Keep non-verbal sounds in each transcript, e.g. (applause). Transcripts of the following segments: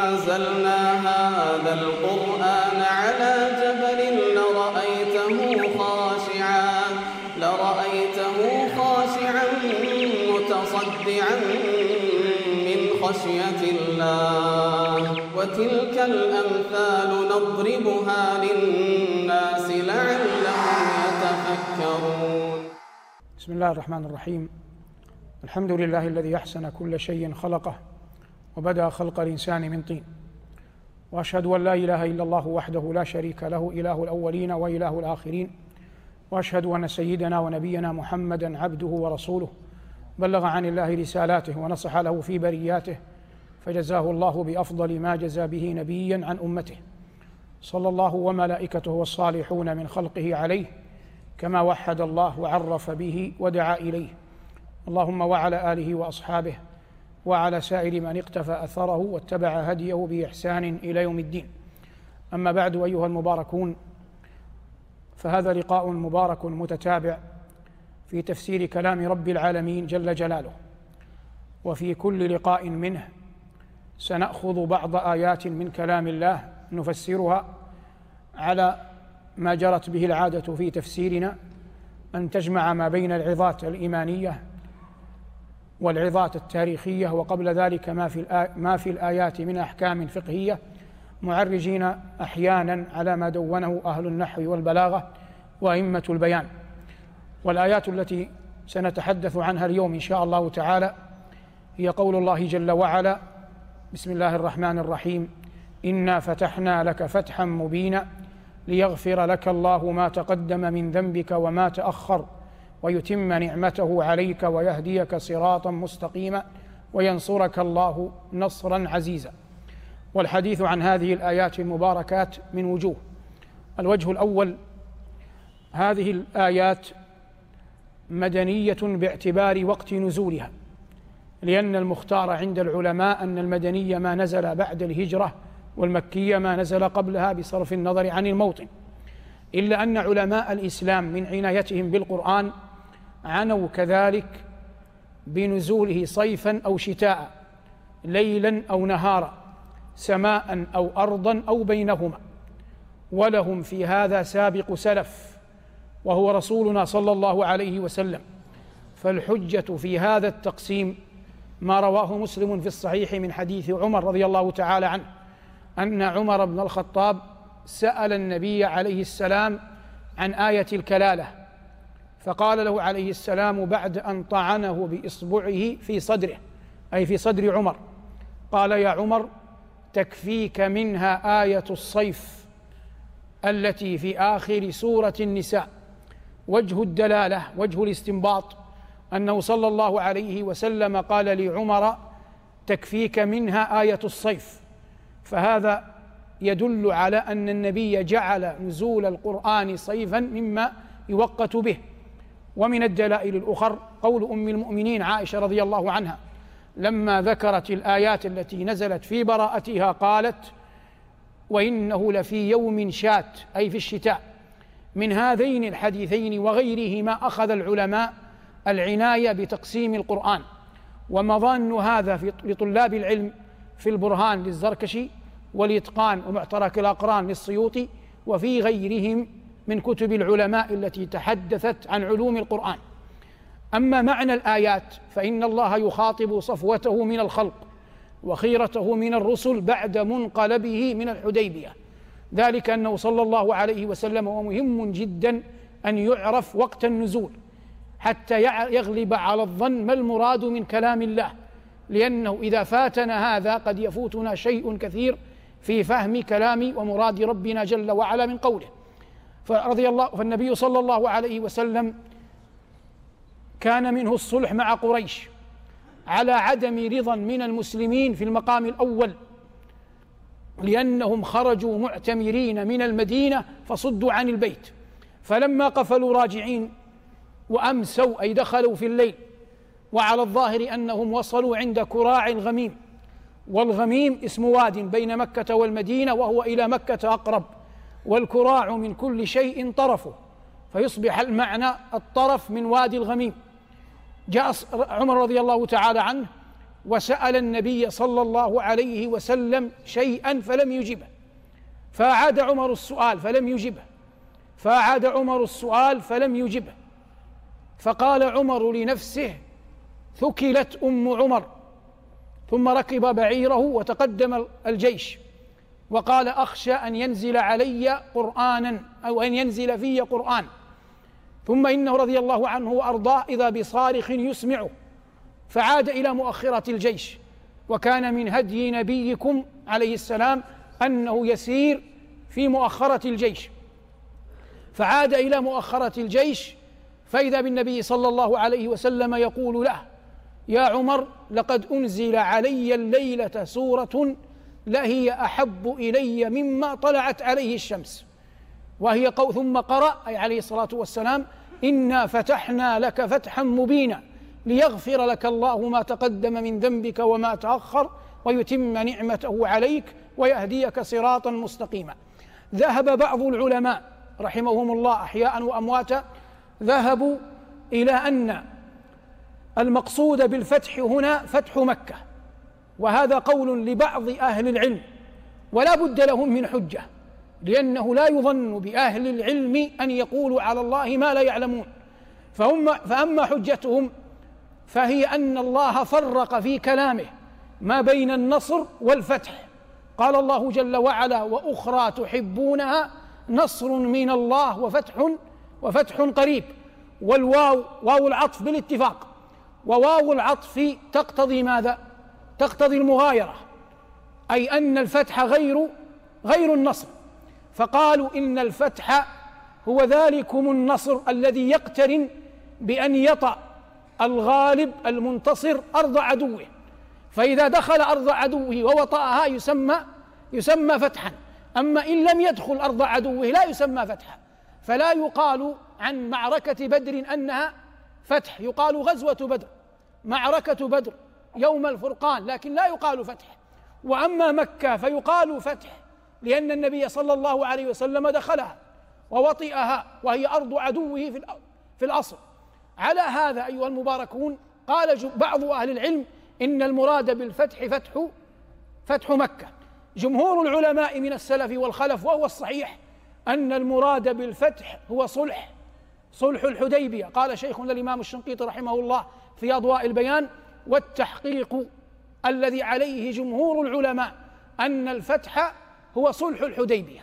أنزلنا هذا القرآن على جبل لرأيته خاشعا لرأيته خاشعا متصدعا من خشية الله. وتلك الأمثال نضربها للناس لعلهم يتفكرون. بسم الله الرحمن الرحيم. الحمد لله الذي أحسن كل شيء خلقه. وبدأ خلق الإنسان من طين. وأشهد أن لا إله إلا الله وحده لا شريك له إله الأولين وإله الآخرين. وأشهد أن سيدنا ونبينا محمدا عبده ورسوله. بلغ عن الله رسالاته ونصح له في برياته. فجزاه الله بأفضل ما جزى به نبيا عن أمته. صلى الله وملائكته والصالحون من خلقه عليه كما وحد الله وعرف به ودعا إليه. اللهم وعلى آله وأصحابه وعلى سائر من اقتفى أثره واتبع هديه بإحسان إلى يوم الدين. أما بعد أيها المباركون فهذا لقاء مبارك متتابع في تفسير كلام رب العالمين جل جلاله. وفي كل لقاء منه سنأخذ بعض آيات من كلام الله نفسرها على ما جرت به العادة في تفسيرنا أن تجمع ما بين العظات الإيمانية والعظات التاريخية وقبل ذلك ما في ما في الآيات من أحكام فقهية معرجين أحيانا على ما دونه أهل النحو والبلاغة وأئمة البيان. والآيات التي سنتحدث عنها اليوم إن شاء الله تعالى هي قول الله جل وعلا بسم الله الرحمن الرحيم إنا فتحنا لك فتحا مبينا ليغفر لك الله ما تقدم من ذنبك وما تأخر ويتم نعمته عليك ويهديك صراطا مستقيما وينصرك الله نصرا عزيزا. والحديث عن هذه الآيات المباركات من وجوه. الوجه الأول هذه الآيات مدنية باعتبار وقت نزولها لأن المختار عند العلماء أن المدنيه ما نزل بعد الهجرة والمكية ما نزل قبلها بصرف النظر عن الموطن إلا أن علماء الإسلام من عنايتهم بالقرآن عنوا كذلك بنزوله صيفا أو شتاء ليلا أو نهارا سماء أو ارضا أو بينهما. ولهم في هذا سابق سلف وهو رسولنا صلى الله عليه وسلم. فالحجة في هذا التقسيم ما رواه مسلم في الصحيح من حديث عمر رضي الله تعالى عنه أن عمر بن الخطاب سأل النبي عليه السلام عن آية الكلالة. فقال له عليه السلام بعد أن طعنه بإصبعه في صدره أي في صدر عمر. قال يا عمر تكفيك منها آية الصيف التي في آخر سورة النساء. وجه الدلالة وجه الاستنباط أنه صلى الله عليه وسلم قال لعمر تكفيك منها آية الصيف. فهذا يدل على أن النبي جعل نزول القرآن صيفا مما يوقت به. ومن الدلائل الأخر قول أم المؤمنين عائشة رضي الله عنها لما ذكرت الآيات التي نزلت في براءتها قالت وإنه لفي يوم شات أي في الشتاء من هذين الحديثين وغيرهما أخذ العلماء العناية بتقسيم القرآن ومظان هذا في لطلاب العلم في البرهان للزركشي والاتقان ومعترك الأقران للسيوطي وفي غيرهم من كتب العلماء التي تحدثت عن علوم القرآن. أما معنى الآيات فإن الله يخاطب صفوته من الخلق وخيرته من الرسل بعد منقلبه من الحديبية. ذلك أنه صلى الله عليه وسلم ومهم جدا أن يعرف وقت النزول حتى يغلب على الظن ما المراد من كلام الله. لأنه إذا فاتنا هذا قد يفوتنا شيء كثير في فهم كلام ومراد ربنا جل وعلا من قوله. فرضي الله فالنبي صلى الله عليه وسلم كان منه الصلح مع قريش على عدم رضا من المسلمين في المقام الأول لأنهم خرجوا معتمرين من المدينة فصدوا عن البيت. فلما قفلوا راجعين وأمسوا أي دخلوا في الليل وعلى الظاهر أنهم وصلوا عند كراع الغميم والغميم اسم واد بين مكة والمدينة وهو إلى مكة أقرب. والكراع من كل شيء طرفه فيصبح المعنى الطرف من وادي الغميم. جاء عمر رضي الله تعالى عنه وسأل النبي صلى الله عليه وسلم شيئا فلم يجبه. فأعاد عمر السؤال فلم يجبه. فأعاد عمر السؤال فلم يجبه. فقال عمر لنفسه ثكلت أم عمر ثم ركب بعيره وتقدم الجيش. وقال أخشى أن ينزل علي قرآنا أو أن ينزل في قرآن. ثم إنه رضي الله عنه وأرضاه إذا بصارخ يسمعه فعاد إلى مؤخرة الجيش. وكان من هدي نبيكم عليه السلام أنه يسير في مؤخرة الجيش. فعاد إلى مؤخرة الجيش. فإذا بالنبي صلى الله عليه وسلم يقول له يا عمر لقد أنزل علي الليلة سورة لهي أحب إلي مما طلعت عليه الشمس. وهي قو ثم قرأ أي عليه الصلاة والسلام إنا فتحنا لك فتحا مبينا ليغفر لك الله ما تقدم من ذنبك وما تأخر ويتم نعمته عليك ويهديك صراطا مستقيما. ذهب بعض العلماء رحمهم الله أحياء وأمواتا ذهبوا إلى أن المقصود بالفتح هنا فتح مكة. وهذا قول لبعض أهل العلم ولا بد لهم من حجة لأنه لا يظن بأهل العلم أن يقولوا على الله ما لا يعلمون. فهم فأما حجتهم فهي أن الله فرق في كلامه ما بين النصر والفتح. قال الله جل وعلا وأخرى تحبونها نصر من الله وفتح وفتح قريب والواو واو العطف بالاتفاق وواو العطف تقتضي ماذا؟ تقتضي المغايرة أي أن الفتح غير غير النصر. فقالوا إن الفتح هو ذلكم النصر الذي يقترن بأن يطأ الغالب المنتصر أرض عدوه. فإذا دخل أرض عدوه ووطأها يسمى يسمى فتحا. أما إن لم يدخل أرض عدوه لا يسمى فتحا. فلا يقال عن معركة بدر أنها فتح يقال غزوة بدر معركة بدر. يوم الفرقان لكن لا يقال فتح. وأما مكة فيقال فتح لأن النبي صلى الله عليه وسلم دخلها ووطئها وهي أرض عدوه في في الأصل. على هذا أيها المباركون قال بعض أهل العلم إن المراد بالفتح فتح فتح مكة. جمهور العلماء من السلف والخلف وهو الصحيح أن المراد بالفتح هو صلح صلح الحديبية. قال شيخنا الإمام الشنقيطي رحمه الله في أضواء البيان والتحقيق الذي عليه جمهور العلماء أن الفتح هو صلح الحديبية.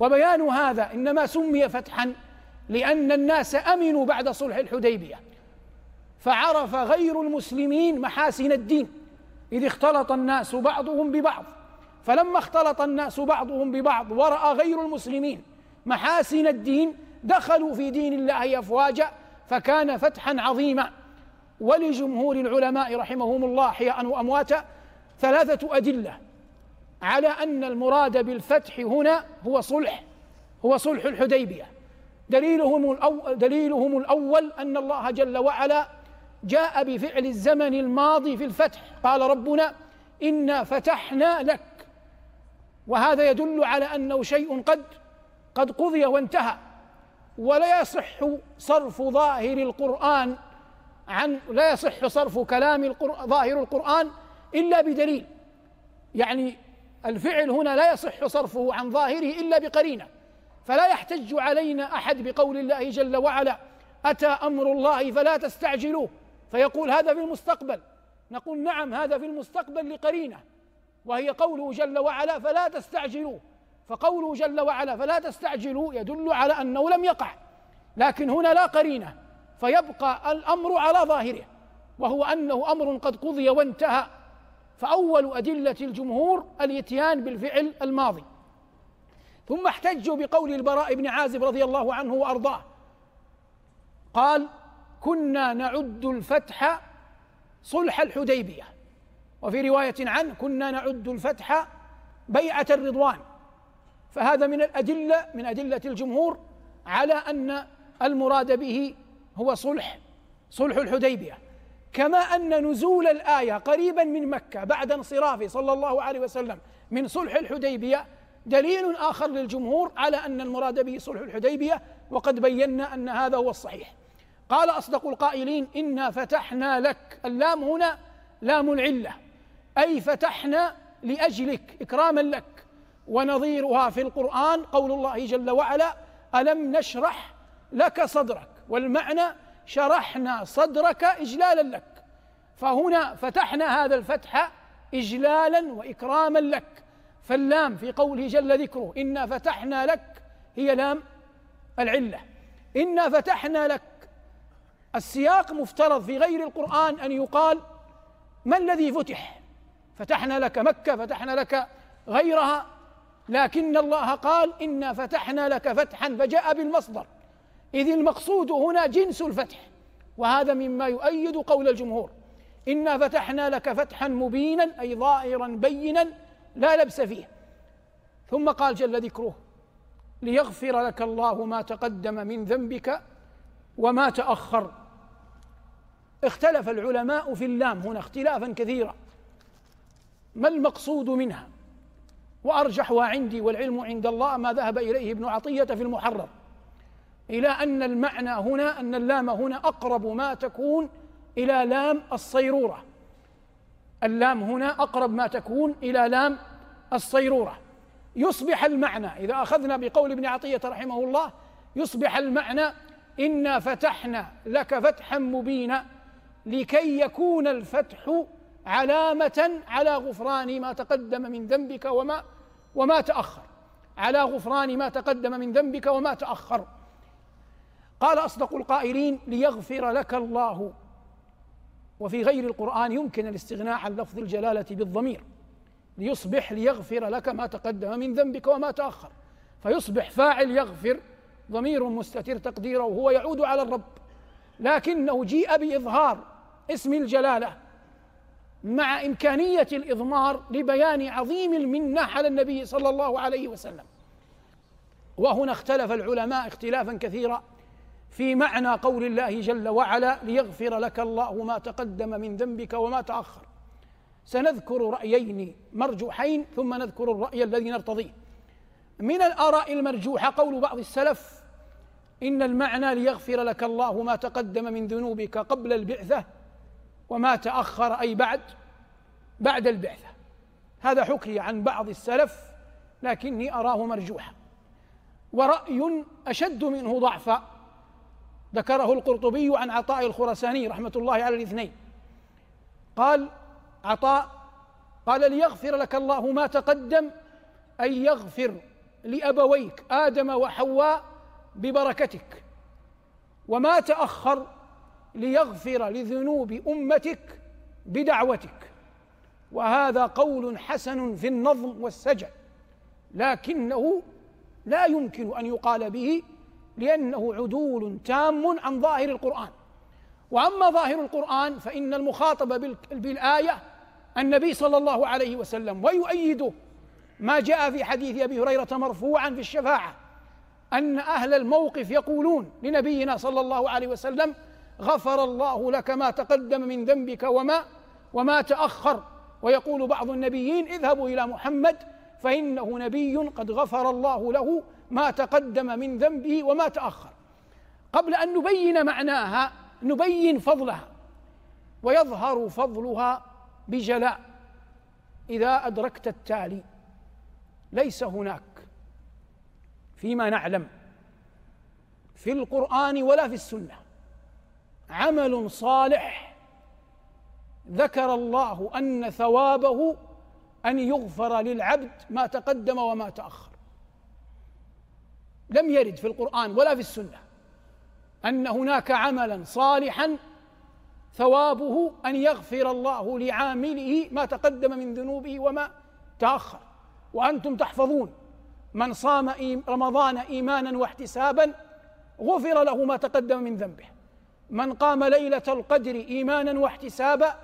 وبيان هذا إنما سمي فتحا لأن الناس أمنوا بعد صلح الحديبية. فعرف غير المسلمين محاسن الدين إذ اختلط الناس بعضهم ببعض. فلما اختلط الناس بعضهم ببعض ورأى غير المسلمين محاسن الدين دخلوا في دين الله أفواجا فكان فتحا عظيما. ولجمهور العلماء رحمهم الله احياء وامواتا ثلاثة أدلة على أن المراد بالفتح هنا هو صلح هو صلح الحديبية. دليلهم الأول, دليلهم الأول أن الله جل وعلا جاء بفعل الزمن الماضي في الفتح. قال ربنا إنا فتحنا لك. وهذا يدل على أنه شيء قد قد قضي وانتهى. ولا يصح صرف ظاهر القرآن عن لا يصح صرف كلام ظاهر القرآن إلا بدليل. يعني الفعل هنا لا يصح صرفه عن ظاهره إلا بقرينة. فلا يحتج علينا أحد بقول الله جل وعلا أتى أمر الله فلا تستعجلوه. فيقول هذا في المستقبل. نقول نعم هذا في المستقبل لقرينة. وهي قوله جل وعلا فلا تستعجلوه. فقوله جل وعلا فلا تستعجلوا يدل على أنه لم يقع. لكن هنا لا قرينة. فيبقى الأمر على ظاهره وهو أنه أمر قد قضي وانتهى. فأول أدلة الجمهور الاتيان بالفعل الماضي. ثم احتجوا بقول البراء بن عازب رضي الله عنه وأرضاه. قال كنا نعد الفتح صلح الحديبية. وفي رواية عنه كنا نعد الفتح بيعة الرضوان. فهذا من الأدلة من أدلة الجمهور على أن المراد به هو صلح صلح الحديبية. كما أن نزول الآية قريبا من مكة بعد انصرافه صلى الله عليه وسلم من صلح الحديبية دليل آخر للجمهور على أن المراد به صلح الحديبية وقد بينا أن هذا هو الصحيح. قال أصدق القائلين إنا فتحنا لك اللام هنا لام العلة. أي فتحنا لأجلك إكراما لك. ونظيرها في القرآن قول الله جل وعلا ألم نشرح لك صدرك؟ والمعنى شرحنا صدرك اجلالا لك. فهنا فتحنا هذا الفتح اجلالا وإكراما لك. فاللام في قوله جل ذكره إنا فتحنا لك هي لام العلة. إنا فتحنا لك السياق مفترض في غير القرآن أن يقال ما الذي فتح؟ فتحنا لك مكة فتحنا لك غيرها. لكن الله قال إنا فتحنا لك فتحا فجاء بالمصدر. إذ المقصود هنا جنس الفتح وهذا مما يؤيد قول الجمهور. إنا فتحنا لك فتحا مبينا أي ظاهرا بينا لا لبس فيه. ثم قال جل ذكره ليغفر لك الله ما تقدم من ذنبك وما تأخر. اختلف العلماء في اللام هنا اختلافا كثيرا. ما المقصود منها؟ وارجحها عندي والعلم عند الله ما ذهب إليه ابن عطية في المحرر. إلى أن المعنى هنا أن اللام هنا أقرب ما تكون إلى لام الصيرورة. اللام هنا أقرب ما تكون إلى لام الصيرورة. يصبح المعنى إذا أخذنا بقول ابن عطية رحمه الله يصبح المعنى إنا فتحنا لك فتحا مبينا لكي يكون الفتح علامة على غفران ما تقدم من ذنبك وما وما تأخر. على غفران ما تقدم من ذنبك وما تأخر. قال أصدق القائلين ليغفر لك الله. وفي غير القرآن يمكن الاستغناء عن لفظ الجلالة بالضمير. ليصبح ليغفر لك ما تقدم من ذنبك وما تأخر. فيصبح فاعل يغفر ضمير مستتر تقديره هو يعود على الرب. لكنه جيء بإظهار اسم الجلالة مع إمكانية الإضمار لبيان عظيم المنة على النبي صلى الله عليه وسلم. وهنا اختلف العلماء اختلافا كثيرا. في معنى قول الله جل وعلا ليغفر لك الله ما تقدم من ذنبك وما تأخر. سنذكر رأيين مرجوحين ثم نذكر الرأي الذي نرتضيه. من الآراء المرجوحة قول بعض السلف إن المعنى ليغفر لك الله ما تقدم من ذنوبك قبل البعثة وما تأخر أي بعد بعد البعثة. هذا حكي عن بعض السلف لكني أراه مرجوحا. ورأي أشد منه ضعفا. ذكره القرطبي عن عطاء الخرساني رحمة الله على الاثنين. قال عطاء قال ليغفر لك الله ما تقدم أي يغفر لأبويك آدم وحواء ببركتك وما تأخر ليغفر لذنوب أمتك بدعوتك. وهذا قول حسن في النظم والسجع لكنه لا يمكن أن يقال به لأنه عدول تام عن ظاهر القرآن. وأما ظاهر القرآن فإن المخاطب بالآية النبي صلى الله عليه وسلم ويؤيده ما جاء في حديث أبي هريرة مرفوعا في الشفاعة أن أهل الموقف يقولون لنبينا صلى الله عليه وسلم غفر الله لك ما تقدم من ذنبك وما وما تأخر ويقول بعض النبيين اذهبوا إلى محمد فإنه نبي قد غفر الله له ما تقدم من ذنبه وما تأخر. قبل أن نبين معناها نبين فضلها ويظهر فضلها بجلاء. إذا أدركت التالي ليس هناك. فيما نعلم في القرآن ولا في السنة. عمل صالح ذكر الله أن ثوابه أن يغفر للعبد ما تقدم وما تأخر. لم يرد في القرآن ولا في السنة أن هناك عملا صالحا ثوابه أن يغفر الله لعامله ما تقدم من ذنوبه وما تأخر. وأنتم تحفظون من صام رمضان ايمانا واحتسابا غفر له ما تقدم من ذنبه. من قام ليلة القدر ايمانا واحتسابا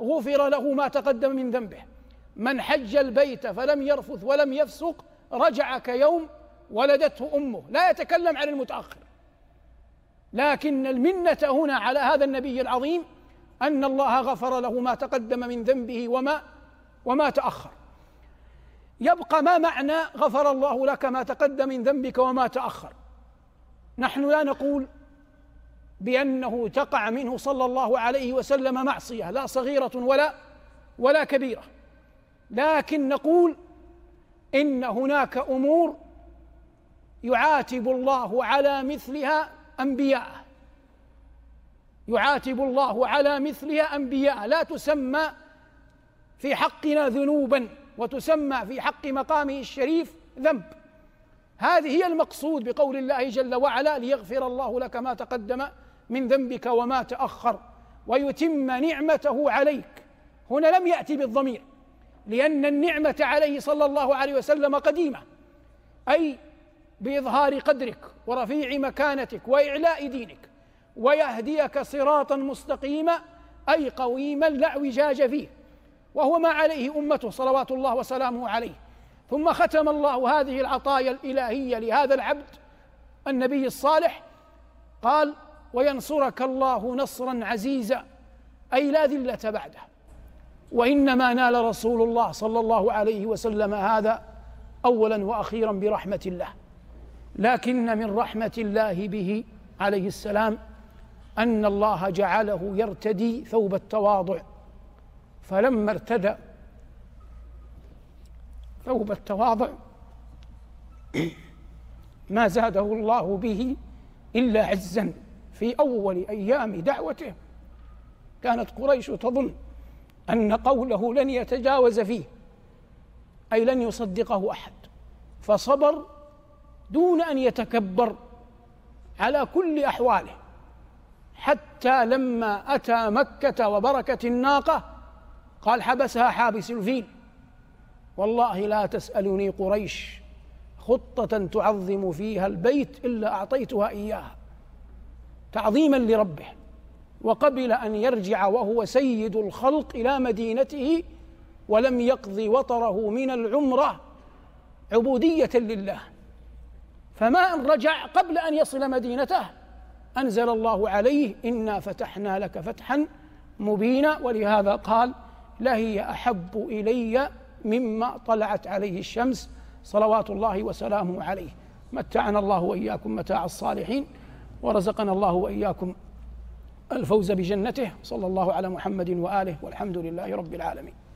غفر له ما تقدم من ذنبه. من حج البيت فلم يرفث ولم يفسق رجع كيوم ولدته أمه. لا يتكلم عن المتأخر. لكن المنة هنا على هذا النبي العظيم أن الله غفر له ما تقدم من ذنبه وما وما تأخر. يبقى ما معنى غفر الله لك ما تقدم من ذنبك وما تأخر؟ نحن لا نقول بأنه تقع منه صلى الله عليه وسلم معصية لا صغيرة ولا ولا كبيرة. لكن نقول إن هناك أمور يعاتب الله على مثلها أنبياءه يعاتب الله على مثلها أنبياء. لا تسمى في حقنا ذنوبا وتسمى في حق مقامه الشريف ذنب. هذه هي المقصود بقول الله جل وعلا ليغفر الله لك ما تقدم من ذنبك وما تأخر ويتم نعمته عليك. هنا لم يأتي بالضمير لأن النعمة عليه صلى الله عليه وسلم قديمة. أي بإظهار قدرك ورفيع مكانتك وإعلاء دينك ويهديك صراطا مستقيما أي قويما لا اعوجاج فيه. وهو ما عليه أمته صلوات الله وسلامه عليه. ثم ختم الله هذه العطايا الإلهية لهذا العبد النبي الصالح قال وينصرك الله نصرا عزيزا أي لا ذلة بعده. وإنما نال رسول الله صلى الله عليه وسلم هذا أولا وأخيرا برحمة الله. لكن من رحمة الله به عليه السلام أن الله جعله يرتدي ثوب التواضع فلما ارتدى ثوب التواضع (clears throat) ما زاده الله به إلا عزا في أول أيام دعوته. كانت قريش تظن أن قوله لن يتجاوز فيه أي لن يصدقه أحد فصبر دون أن يتكبر على كل أحواله. حتى لما أتى مكة وبركة الناقة قال حبسها حابس الفيل. والله لا تسألني قريش خطة تعظم فيها البيت إلا أعطيتها إياها تعظيما لربه. وقبل أن يرجع وهو سيد الخلق إلى مدينته ولم يقض وطره من العمرة عبودية لله. فما أن رجع قبل أن يصل مدينته. أنزل الله عليه إنا فتحنا لك فتحا مبينا. ولهذا قال لهي أحب إلي مما طلعت عليه الشمس صلوات الله وسلامه عليه. متعنا الله وإياكم متاع الصالحين ورزقنا الله وإياكم الفوز بجنته. صلى الله على محمد وآله والحمد لله رب العالمين.